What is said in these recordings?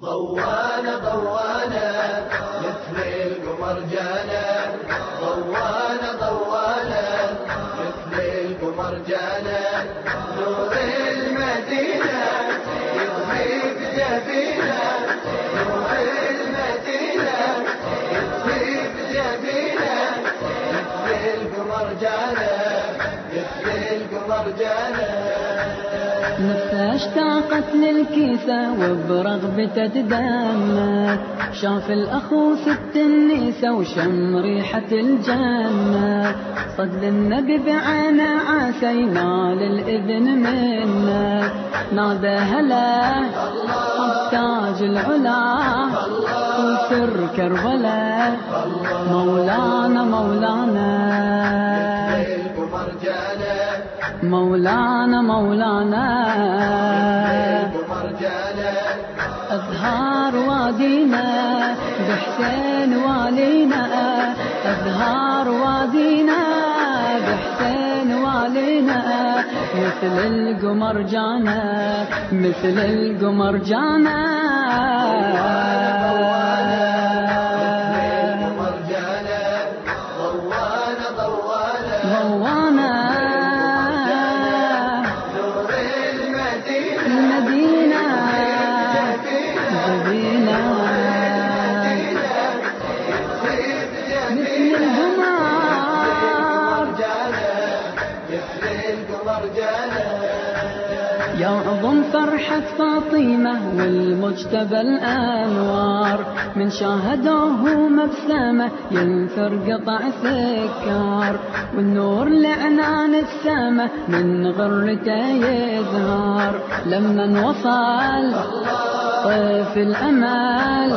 ضوانا ضوانا مثل القمر جانا. ضوانا ضوانا مثل القمر جانا. نور المدينة يضحي بجبينة نور المدينة مثل مثل القمر جانا. نفسها اشتاقت للكيسة وبرغبته تدمى شاف الأخو ست النيسة وشم ريحة الجنة صد النبي بعينه عسى ينال الإذن منه نادى هلا تاج العلا وسر كربلاء. مولانا مولانا مولانا مولانا. أزهار وادينا بحسين والينا. أزهار وادينا بحسين والينا. مثل القمر جانا مثل القمر جانا. مثل جانا يعظم فرحة فاطمة والمجتبى الأنوار. من شاهدوه مبسمة ينثر قطع سكر والنور لعنان السما من غرته يزهر لما وصل طيف الأمل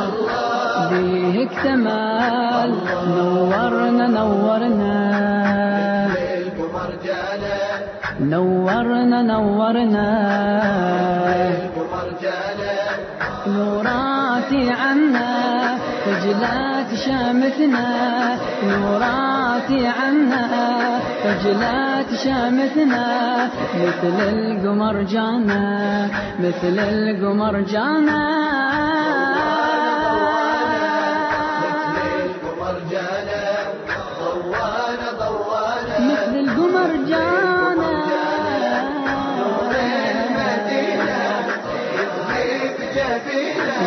بيه اكتمل نورنا نورنا. نورنا نورنا. نوراتي عنا خجلات شامتنا. نوراتي عنا خجلات شامتنا. مثل القمر جانا مثل القمر جانا.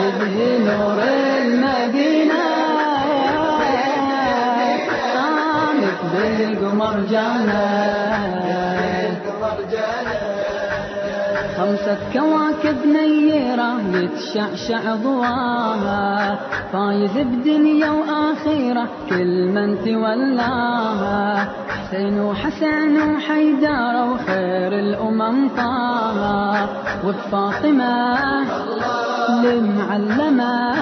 نور المدينة صامت بالقمر خمسة كواكب نيرة يتشعشع ضواها فايز بدنيا وآخرة كل من تولاها حسين وحسن وحيدار وخير الأمم طه وبفاطمة المعلمة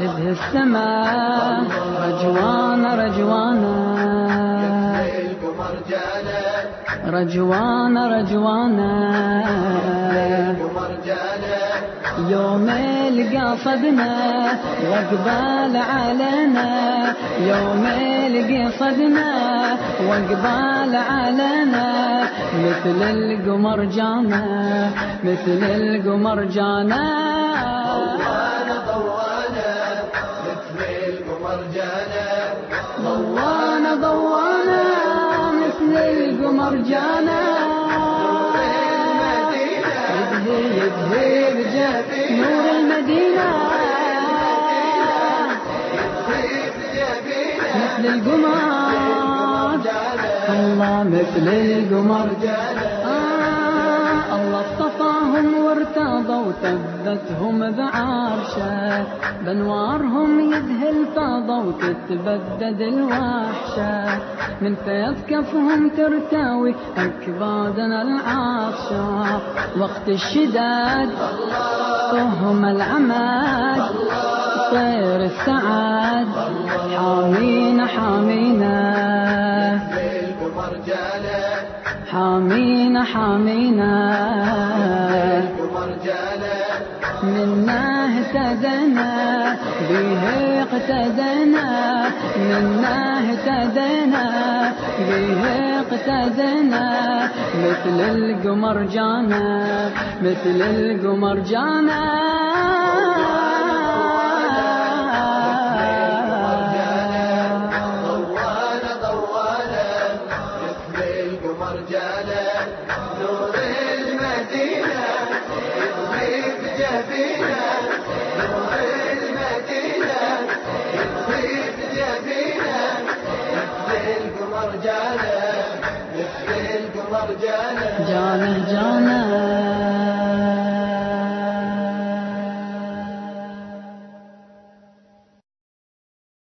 تبهي السماء رجوانا رجوانا القمر جانا يوم القصدنا واقبال علينا يوم القصدنا واقبال علينا مثل القمر جانا مثل القمر جانا. ضوانا ضوانا مثل القمر جانا. ضوانا ضوانا مثل القمر جانا. يبهي بجاه نور المدينة. مثل القمر الله مثل القمر آه الله اصطفاهم وارتضوا وثبتهم بعرشه بانوارهم يذهل فاضوا وتتبدد الوحشه. من فيض كفهم ترتوي أكبادنا العطشه وقت الشداد هم العماد طير السعاد. حامينا حامينا. حامينا حامينا. منا اهتدنا به اقتدنا منا اهتدنا به اقتدنا مثل القمر جانا مثل القمر جانا. بجبينة نور المدينة يضوي بجبينة مثل القمر جانا القمر جانا جانه جانه